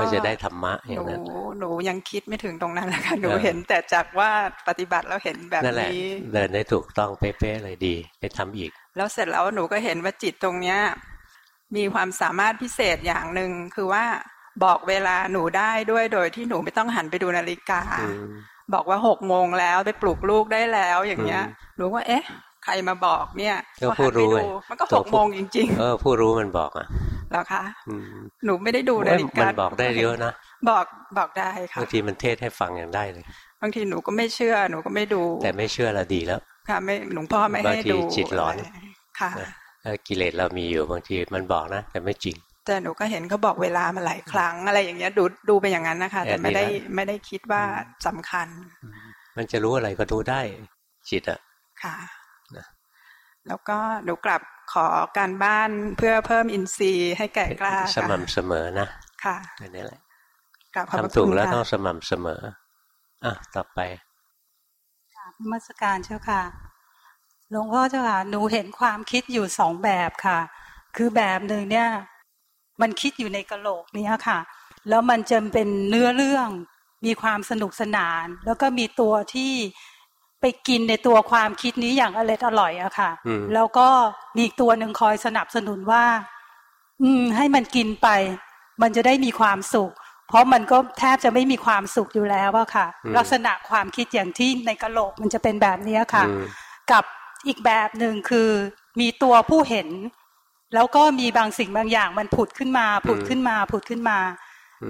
Speaker 1: ก็จะได้ธรรมะอย่างนั้น
Speaker 3: หนูหนูยังคิดไม่ถึงตรงนั้นเลยค่ะหนูเห็นแต่จากว่าปฏิบัติแล้วเห็นแบบนี้
Speaker 1: เดินได้ถูกต้องเป๊ะๆเลยดี ไปทำอีก
Speaker 3: แล้วเสร็จแล้วหนูก็เห็นว่าจิตตรงเนี้ย มีความสามารถพิเศษอย่างหนึ่งคือว่าบอกเวลาหนูได้ด้วยโดยที่หนูไม่ต้องหันไปดูนาฬิกา บอกว่าหกโมงแล้วไปปลุกลูกได้แล้วอย่างเงี้ยหนูว่าเอ๊ะ ใครมาบอกเนี่ย
Speaker 1: ก็ผู้รู้
Speaker 3: มันก็หกโมงจริง
Speaker 1: ๆ เออ ผู้รู้มันบอกอะ
Speaker 3: แล้วคะหนูไม่ได้ดูนาฬิกา
Speaker 1: มันบอกได้เยอะนะ
Speaker 3: บอกบอกได้ค่ะ
Speaker 1: บางทีมันเทศให้ฟังอย่างได้เลย
Speaker 3: บางทีหนูก็ไม่เชื่อหนูก็ไม่ดู
Speaker 1: แต่ไม่เชื่อละดีแล้ว
Speaker 3: ค่ะ ไม่หลวงพ่อไม่ให้ดู
Speaker 1: บางทีจิตหลอน
Speaker 3: ค่ะ
Speaker 1: กิเลสเรามีอยู่บางทีมันบอกนะแต่ไม่จริง
Speaker 3: แต่หนูก็เห็นเขาบอกเวลามาหลายครั้งอะไรอย่างเงี้ยดูดูไปอย่างนั้นนะคะ แต่ไม่ได้ไม่ได้คิดว่าสำคัญ
Speaker 1: มันจะรู้อะไรก็ดูได้จิตอะ
Speaker 3: ค่ะ แล้วก็หนูกลับขอการบ้านเพื่อเพิ่มอินทรีย์ให้แก่กล้า
Speaker 1: สม่ำเสมอนะ
Speaker 3: ค่ะ
Speaker 1: อันนี้แหละ
Speaker 3: ทำ
Speaker 1: ถูกแล้วต้องสม่ำเสมออะต่อไป
Speaker 4: มาสการเจ้าค่ะหลวงพ่อเจ้าค่ะหนูเห็นความคิดอยู่สองแบบค่ะ คือแบบหนึ่งเนี่ย มันคิดอยู่ในกระโหลกนี้ค่ะ แล้วมันจะเป็นเนื้อเรื่องมีความสนุกสนาน แล้วก็มีตัวที่ ไปกินในตัวความคิดนี้อย่างอร่อยอร่อยอะค่ะ แล้วก็มีตัวหนึ่งคอยสนับสนุนว่า อืม ให้มันกินไป มันจะได้มีความสุข เพราะมันก็แทบจะไม่มีความสุขอยู่แล้วอะค่ะ ลักษณะความคิดอย่างที่ในกะโหลกมันจะเป็นแบบนี้ค่ะ กับอีกแบบหนึ่งคือ มีตัวผู้เห็น แล้วก็มีบางสิ่งบางอย่าง มันผุดขึ้นมา ผุดขึ้นมา ผุดขึ้นมา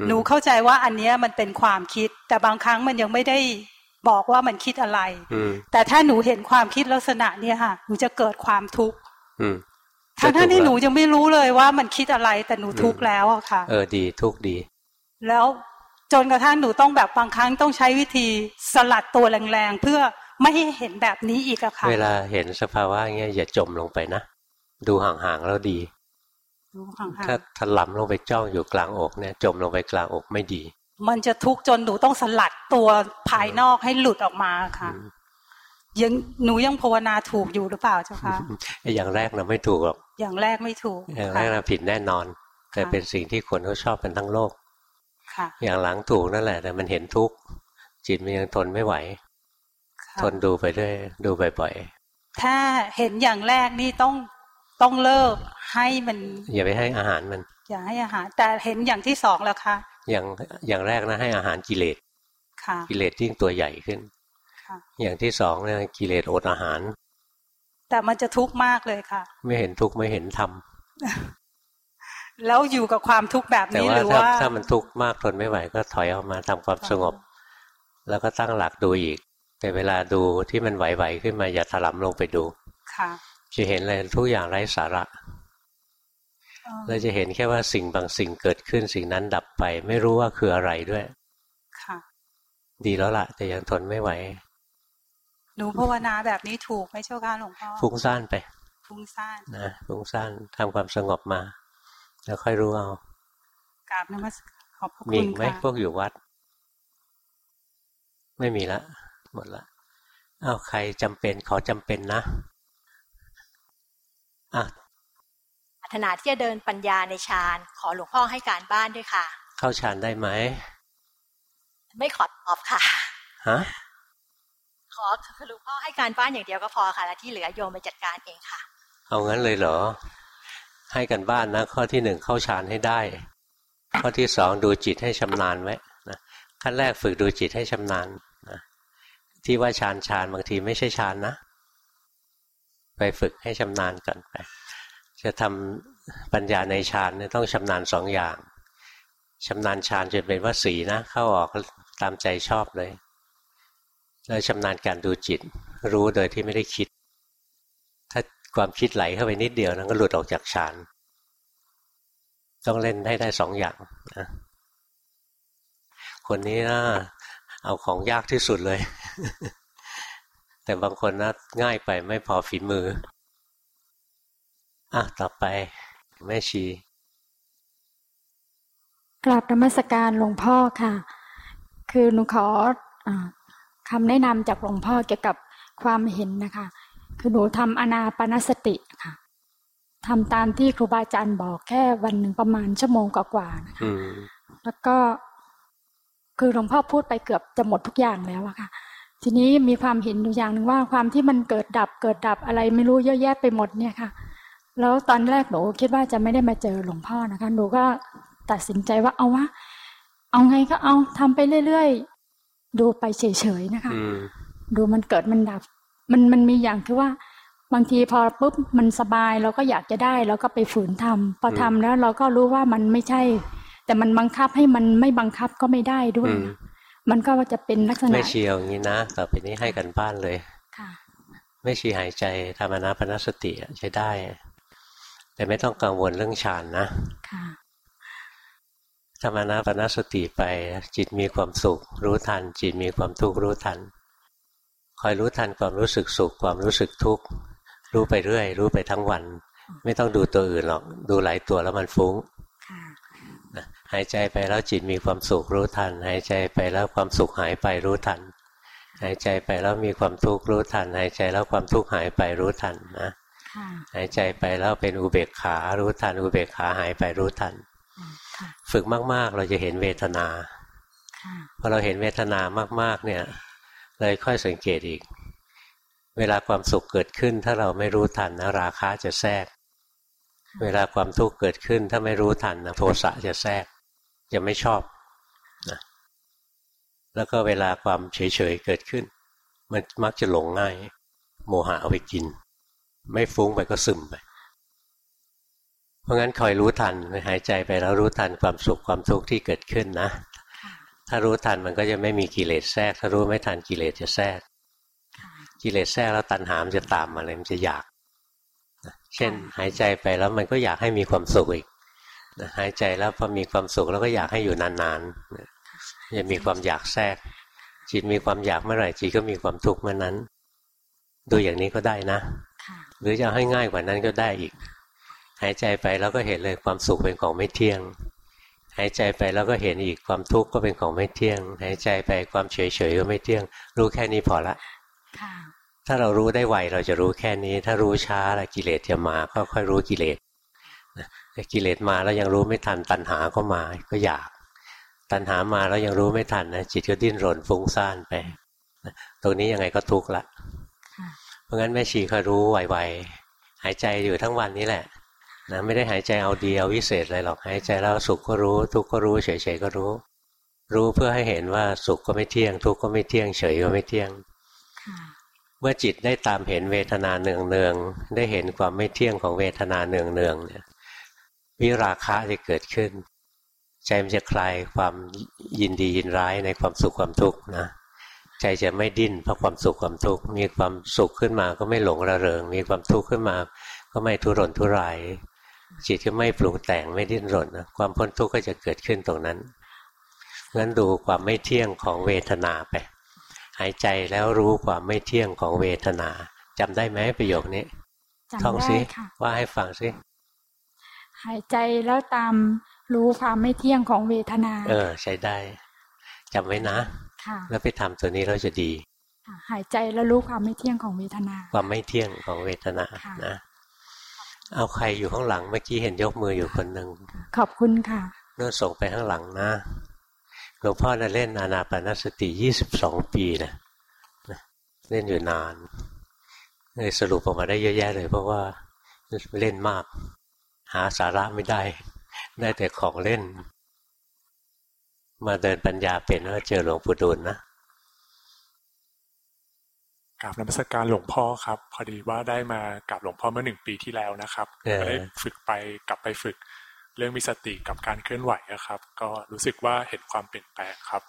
Speaker 4: หนูเข้าใจว่าอันนี้มันเป็นความคิด แต่บางครั้งมันยังไม่ได้ บอกว่ามันคิดอะไร แต่ถ้าหนูเห็นความคิดลักษณะเนี้ยค่ะ หนูจะเกิดความทุกข์ทั้งที่หนูยังไม่รู้เลยว่ามันคิดอะไร แต่หนูทุกข์แล้วอะค่ะ
Speaker 1: เออดีทุกข์ดี
Speaker 4: แล้วจนกระทั่งหนูต้องแบบบางครั้งต้องใช้วิธีสลัดตัวแรงๆ เพื่อไม่ให้เห็นแบบนี้อีกอะค่ะ
Speaker 1: เวลาเห็นสภาวะเงี้ยอย่าจมลงไปนะ ดูห่างๆแล้วดี ถ้าถลำลงไปจ้องอยู่กลางอกเนี่ย จมลงไปกลางอกไม่ดี
Speaker 4: มันจะทุกข์จนหนูต้องสลัดตัวภายนอกให้หลุดออกมาค่ะ ยังหนูยังภาวนาถูกอยู่หรือเปล่าเจ้าคะ
Speaker 1: อย่างแรกเราไม่ถูกหรอก
Speaker 4: อย่างแรกไม่ถูก
Speaker 1: อย่างแรกเราผิดแน่นอน แต่เป็นสิ่งที่คนเขาชอบกันทั้งโลกค่ะอย่างหลังถูกนั่นแหละ แต่มันเห็นทุกข์จิตมันยังทนไม่ไหว ทนดูไปด้วยดูบ่อย
Speaker 4: ๆถ้าเห็นอย่างแรกนี่ต้องต้องเลิกให้มัน
Speaker 1: อย่าไปให้อาหารมัน
Speaker 4: อย่าให้อาหาร แต่เห็นอย่างที่สองแล้วคะ
Speaker 1: อย่างอย่างแรกนะให้อาหารกิเลสกิเลสยิ่งตัวใหญ่ขึ้นอย่างที่สองเนี่ยกิเลสอดอาหาร
Speaker 4: แต่มันจะทุกข์มากเลยค่ะ
Speaker 1: ไม่เห็นทุกข์ไม่เห็นธรรม
Speaker 4: แล้วอยู่กับความทุกข์แบบนี้หรือว่า
Speaker 1: ถ้ามันทุกข์มากทนไม่ไหวก็ถอยออกมาทำความสงบ แล้วก็ตั้งหลักดูอีก แต่เวลาดูที่มันไหวๆขึ้นมาอย่าถลำลงไปดู
Speaker 4: ค่ะ
Speaker 1: จะเห็นเลยทุกอย่างไร้สาระ เราจะเห็นแค่ว่าสิ่งบางสิ่งเกิดขึ้นสิ่งนั้นดับไป ไม่รู้ว่าคืออะไรด้วย
Speaker 4: ค่ะ
Speaker 1: ดีแล้วล่ะ แต่ยังทนไม่ไหว
Speaker 4: หนูภาวนาแบบนี้ถูกไหมเจ้าค่ะหลวงพ่อ
Speaker 1: ฟุ้งซ่านไป
Speaker 4: ฟุ้งซ่าน
Speaker 1: นะฟุ้งซ่านทำความสงบมา แล้วค่อยรู้เอา
Speaker 4: กราบนมัสขอบคุณ
Speaker 1: มีไหมพวกอยู่วัด ไม่มีละ หมดละเอาใครจำเป็นขอจำเป็นนะอะ
Speaker 5: ถนาที่จะเดินปัญญาในฌานขอหลวงพ่อให้การบ้านด้วยค่ะ
Speaker 1: เข้าฌานได้ไหม
Speaker 5: ไม่ขอตอบค่ะ
Speaker 1: ฮะ
Speaker 5: ขอหลวงพ่อให้การบ้านอย่างเดียวก็พอค่ะแล้วที่เหลือโยมไปจัดการเองค่ะ
Speaker 1: เอางั้นเลยเหรอ ให้กันบ้านนะ ข้อที่หนึ่งเข้าฌานให้ได้ ข้อที่สองดูจิตให้ชำนาญไว้นะขั้นแรกฝึกดูจิตให้ชำนาญนะที่ว่าฌานฌานบางทีไม่ใช่ฌานนะ ไปฝึกให้ชำนาญกันไป จะทำปัญญาในฌานเนี่ยต้องชำนาญสองอย่างชำนาญฌานจนเป็นว่าสีนะ เข้าออกตามใจชอบเลย แล้วชำนาญการดูจิต รู้โดยที่ไม่ได้คิด ถ้าความคิดไหลเข้าไปนิดเดียวนั้นก็หลุดออกจากฌานต้องเล่นให้ได้สองอย่างนะคนนี้นะเอาของยากที่สุดเลย แต่บางคนนะง่ายไปไม่พอฝีมือ อะต่อไป แม่ชี
Speaker 6: กราบธรรมสการหลวงพ่อค่ะ คือหนูขออคำแนะนำจากหลวงพ่อเกี่ยวกับความเห็นนะคะ คือหนูทำอนาปนสติค่ะทำตามที่ครูบาอาจารย์บอกแค่วันหนึ่งประมาณชั่วโมงกว่าๆนะคะแล้วก็ คือหลวงพ่อพูดไปเกือบจะหมดทุกอย่างแล้วอะค่ะ ทีนี้มีความเห็นอยู่อย่างหนึ่งว่าความที่มันเกิดดับเกิดดับอะไรไม่รู้เยอะแยะไปหมดเนี่ยค่ะ แล้วตอนแรกหนูคิดว่าจะไม่ได้มาเจอหลวงพ่อนะคะ หนูก็ตัดสินใจว่าเอาวะ เอาไงก็เอาทำไปเรื่อยๆ ดูไปเฉยๆนะคะ ดูมันเกิดมันดับ มันมันมีอย่างคือว่า บางทีพอปุ๊บมันสบายเราก็อยากจะได้เราก็ไปฝืนทำพอทำแล้วเราก็รู้ว่ามันไม่ใช่ แต่มันบังคับให้มันไม่บังคับก็ไม่ได้ด้วย มันก็จะเป็นลักษณะ
Speaker 1: ไม่เชียวอย่างนี้นะต่อไปนี้ให้กันบ้านเลย
Speaker 6: ค่ะ
Speaker 1: ไม่ชีหายใจธรรมนาพนสติใช้ได้ แต่ไม่ต้องกังวลเรื่องฌานนะธรรมนาปนสติไปจิตมีความสุข รู้ทัน จิตมีความทุกข์รู้ทัน คอยรู้ทันความรู้สึกสุขความรู้สึกทุกข์รู้ไปเรื่อย รู้ไปทั้งวัน ไม่ต้องดูตัวอื่นหรอกดูหลายตัวแล้วมันฟุ้งหายใจไปแล้วจิตมีความสุขรู้ทัน หายใจไปแล้วความสุขหายไปรู้ทัน หายใจไปแล้วมีความทุกข์รู้ทัน หายใจแล้วความทุกข์หายไปรู้ทันนะ หายใจไปแล้วเป็นอุเบกขา รู้ทัน อุเบกขาหายไปรู้ทัน ฝึกมาก ๆ เราจะเห็นเวทนาพอเราเห็นเวทนามาก ๆ เนี่ย เลยค่อยสังเกตอีก เวลาความสุขเกิดขึ้น ถ้าเราไม่รู้ทันนะราคะจะแทรก เวลาความทุกข์เกิดขึ้น ถ้าไม่รู้ทันนะโทสะจะแทรก จะไม่ชอบนะแล้วก็เวลาความเฉยๆเกิดขึ้น มันมักจะหลงง่าย โมหะเอาไปกิน ไม่ฟุ้งไปก็ซึมไป เพราะงั้นคอยรู้ทันหายใจไปแล้วรู้ทันความสุขความทุกข์ที่เกิดขึ้นนะ ถ้ารู้ทันมันก็จะไม่มีกิเลสแทรก ถ้ารู้ไม่ทันกิเลสจะแทรก กิเลสแทรกแล้วตัณหามจะตามมาเลยมันจะอยาก เช่น หายใจไปแล้วมันก็อยากให้มีความสุขอีกหายใจแล้วพอมีความสุขแล้วก็อยากให้อยู่นานๆจะมีความอยากแทรก จิตมีความอยากเมื่อไหร่จิตก็มีความทุกข์เมื่อนั้น ดูอย่างนี้ก็ได้นะ หรือจะให้ง่ายกว่านั้นก็ได้อีก หายใจไปแล้วก็เห็นเลยความสุขเป็นของไม่เที่ยง หายใจไปแล้วก็เห็นอีกความทุกข์ก็เป็นของไม่เที่ยง หายใจไปความเฉยเฉยก็ไม่เที่ยง รู้แค่นี้พอละถ้าเรารู้ได้ไวเราจะรู้แค่นี้ ถ้ารู้ช้าละกิเลสจะมาก็ค่อยรู้กิเลสแต่กิเลสมาแล้วยังรู้ไม่ทันตัณหาก็มาก็อยาก ตัณหามาแล้วยังรู้ไม่ทันนะจิตก็ดิ้นรนฟุ้งซ่านไปตรงนี้ยังไงก็ทุกข์ละ ราะงั้นแม่ชีคอยรู้ไวๆหายใจอยู่ทั้งวันนี้แหละนะไม่ได้หายใจเอาเดียววิเศษอะไรหรอกหายใจแล้วสุขก็รู้ ทุกข์ก็รู้เฉยๆก็รู้ รู้เพื่อให้เห็นว่าสุขก็ไม่เที่ยง ทุกข์ก็ไม่เที่ยง เฉยก็ไม่เที่ยงเมื่อจิตได้ตามเห็นเวทนาเนืองเนืองได้เห็นความไม่เที่ยงของเวทนาเนืองเนืองเนี่ยวิราคะจะเกิดขึ้น ใจมันจะคลายความยินดียินร้ายในความสุขความทุกข์นะ ใจจะไม่ดิ้นเพราะความสุขความทุกข์มีความสุขขึ้นมาก็ไม่หลงระเริง มีความทุกข์ขึ้นมา ก็ไม่ทุรนทุราย จิตก็ไม่ปรุงแต่งไม่ดิ้นรนนะความพ้นทุกข์ก็จะเกิดขึ้นตรงนั้นงั้นดูความไม่เที่ยงของเวทนาไป หายใจแล้วรู้ความไม่เที่ยงของเวทนาจำได้ไหมประโยคนี้ท่องซิว่าให้ฟังซิ
Speaker 6: หายใจแล้วตามรู้ความไม่เที่ยงของเวทนา
Speaker 1: เออ ใช้ได้จำไว้นะ แล้วไปทำตัวนี้เราจะดี
Speaker 6: หายใจแล้วรู้ความไม่เที่ยงของเวทนา
Speaker 1: ความไม่เที่ยงของเวทนานะเอาใครอยู่ข้างหลังเมื่อกี้เห็นยกมืออยู่คนหนึ่ง
Speaker 6: ขอบคุณค่ะ
Speaker 1: นู่นส่งไปข้างหลังนะหลวงพ่อน่ะเล่นอานาปานสติยี่สิบสองปีนะเล่นอยู่นานเลยสรุปออกมาได้เยอะแยะเลย เพราะว่าเล่นมาก หาสาระไม่ได้ ได้แต่ของเล่น มาเดินปัญญาเป็นว่าเจอหลวงปู่ดูลนะ
Speaker 7: กราบนมัสการหลวงพ่อครับ พอดีว่าได้มากราบหลวงพ่อเมื่อหนึ่งปีที่แล้วนะครับก็ได้ฝึกไปกลับไปฝึก เรื่องมีสติกับการเคลื่อนไหวครับ ก็รู้สึกว่าเห็นความเปลี่ยนแปลงครับ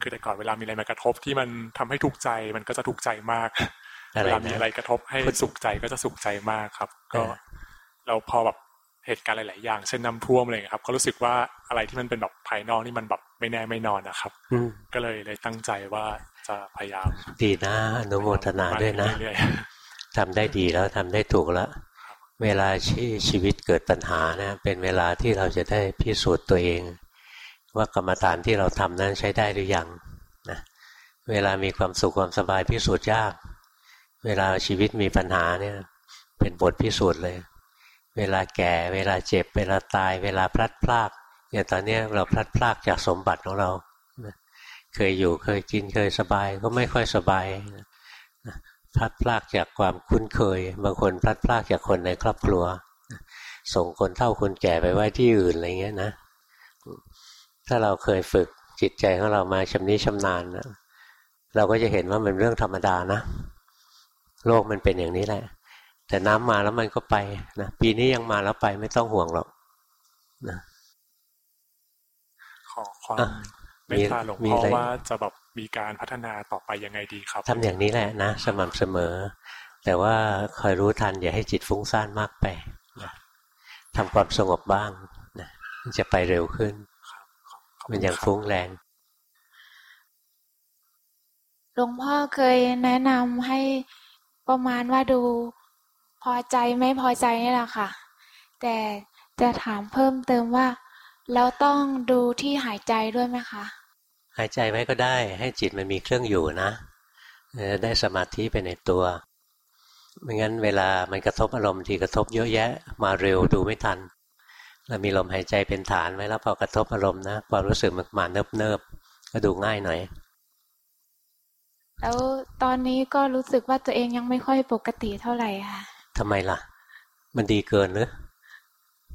Speaker 7: คือแต่ก่อนเวลามีอะไรมากระทบที่มันทำให้ทุกข์ใจมันก็จะทุกข์ใจมากเวลามีอะไรกระทบให้สุขใจก็จะสุขใจมากครับ ก็เราพอแบบ เหตุการณ์หลาย ๆ อย่างเช่นน้าท่วมอะไรครับ ก็รู้สึกว่าอะไรที่มันเป็นแบบภายนอกนี่มันแบบไม่แน่ไม่นอนนะครับก็เลยเลยตั้งใจว่าจะพยายาม
Speaker 1: ดีนะอนุโมทนาด้วยนะทำได้ดีแล้วทำได้ถูกแล้วเวลาที่ชีวิตเกิดปัญหานะเป็นเวลาที่เราจะได้พิสูจน์ตัวเอง ว่ากรรมฐานที่เราทำนั้นใช้ได้หรือยังนะเวลามีความสุขความสบายพิสูจน์ยาก เวลาชีวิตมีปัญหาเนี่ย เป็นบทพิสูจน์เลย เวลาแก่ เวลาเจ็บ เวลาตาย เวลาพลัดพรากอย่างตอนนี้เราพลัดพรากจากสมบัติของเรา เคยอยู่เคยกินเคยสบายก็ไม่ค่อยสบายพลัดพรากจากความคุ้นเคย บางคนพลัดพรากจากคนในครอบครัว ส่งคนเฒ่าคนแก่ไปไว้ที่อื่นอะไรเงี้ยนะ ถ้าเราเคยฝึกจิตใจของเรามาชำนิชำนาญนะเราก็จะเห็นว่ามันเรื่องธรรมดานะ โลกมันเป็นอย่างนี้แหละ แต่น้ำมาแล้วมันก็ไปนะปีนี้ยังมาแล้วไปไม่ต้องห่วงหรอกนะ
Speaker 7: ขอความเมตตาหลวงพ่อว่าจะแบบมีการพัฒนาต่อไปยังไงดีครับ
Speaker 1: ทำอย่างนี้แหละนะสม่ำเสมอ แต่ว่าคอยรู้ทัน อย่าให้จิตฟุ้งซ่านมากไปนะทำความสงบบ้างนะมันจะไปเร็วขึ้น มันยังฟุ้งแรง
Speaker 6: หลวงพ่อเคยแนะนำให้ประมาณว่าดูพ อใจไม่พอใจนี่แหละค่ะ แต่จะถามเพิ่มเติมว่าแล้วต้องดูที่หายใจด้วยไหมคะ
Speaker 1: หายใจไว้ก็ได้ ให้จิตมันมีเครื่องอยู่นะได้สมาธิไปในตัวไม่งั้นเวลามันกระทบอารมณ์ทีกระทบเยอะแยะ มาเร็วดูไม่ทัน เรามีลมหายใจเป็นฐานไว้แล้วพอกระทบอารมณ์นะความรู้สึกมันมาเนิบเนิบก็ดูง่ายหน่อย
Speaker 6: แล้วตอนนี้ก็รู้สึกว่าตัวเองยังไม่ค่อยปกติเท่าไหร่ค่ะ
Speaker 1: ทำไมล่ะ มันดีเกินหรือ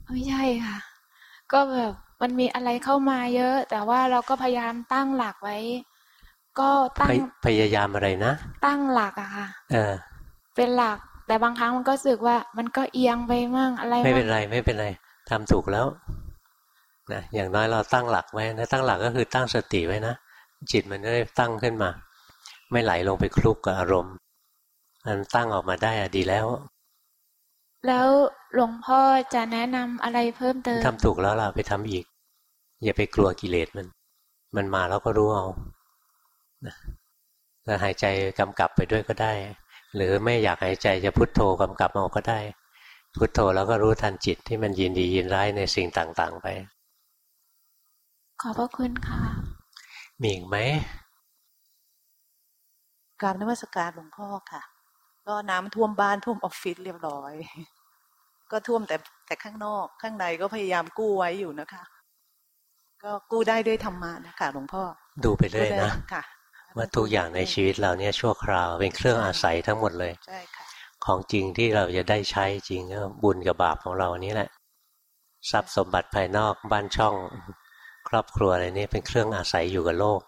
Speaker 6: ไม่ใช่ค่ะ ก็แบบมันมีอะไรเข้ามาเยอะ แต่ว่าเราก็พยายามตั้งหลักไว้ ก็ตั้ง
Speaker 1: พยายามอะไรนะ
Speaker 6: ตั้งหลักอะค่ะ เออ เป็นหลัก แต่บางครั้งมันก็สึกว่า มันก็เอียงไปมั่งอะไร
Speaker 1: ไม่เป็นไรไม่เป็นไรทำถูกแล้วนะอย่างน้อยเราตั้งหลักไว้นะตั้งหลักก็คือตั้งสติไว้นะจิตมันได้ตั้งขึ้นมา ไม่ไหลลงไปคลุกกับอารมณ์มันตั้งออกมาได้อะดีแล้ว
Speaker 6: แล้วหลวงพ่อจะแนะนำอะไรเพิ่มเติม
Speaker 1: ทำถูกแล้วล่ะไปทำอีก อย่าไปกลัวกิเลสมัน มันมาแล้วก็รู้เอาแล้วหายใจกำกับไปด้วยก็ได้ หรือไม่อยากหายใจจะพุโทโธกำกับเอาก็ได้ พุโทโธแล้วก็รู้ทันจิตที่มันยินดียินร้ายในสิ่งต่างๆไป
Speaker 6: ขอบพระคุณค่ะ
Speaker 1: มีอีกไหม
Speaker 8: การนวัตการหลวงพ่อค่ะ ก็น้ำท่วมบ้านท่วมออฟฟิศเรียบร้อย ก็ท่วมแต่แต่ข้างนอกข้างในก็พยายามกู้ไว้อยู่นะคะ ก็กู้ได้ด้วยธรรมะนะคะหลวงพ่อ
Speaker 1: ดูไปเลยนะค่ะว่าทุกอย่างในชีวิตเราเนี่ยชั่วคราวเป็นเครื่องอาศัยทั้งหมดเลยใช่ค่ะของจริงที่เราจะได้ใช้จริงก็บุญกับบาปของเรานี้แหละ ทรัพย์สมบัติภายนอกบ้านช่อง ครอบครัวอะไรนี่เป็นเครื่องอาศัยอยู่กับโลก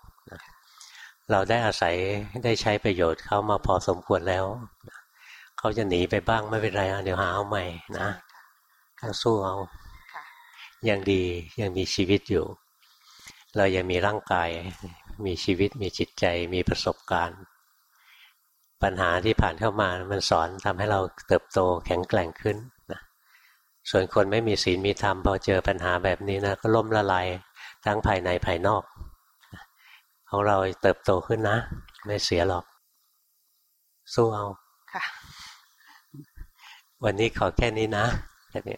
Speaker 1: เราได้อาศัยได้ใช้ประโยชน์เขามาพอสมควรแล้วเขาจะหนีไปบ้างไม่เป็นไรเดี๋ยวหาเอาใหม่นะ้องสู้เอายังดียังมีชีวิตอยู่ เรายังมีร่างกาย มีชีวิตมีจิตใจมีประสบการณ์ ปัญหาที่ผ่านเข้ามามันสอนทำให้เราเติบโตแข็งแกร่งขึ้นนะส่วนคนไม่มีศีลมีธรรมพอเจอปัญหาแบบนี้นะก็ล่มละลายทั้งภายในภายนอก ของเราเติบโตขึ้นนะ ไม่เสียหรอก สู้เอา
Speaker 8: ค่ะ
Speaker 1: วันนี้ขอแค่นี้นะแค่นี้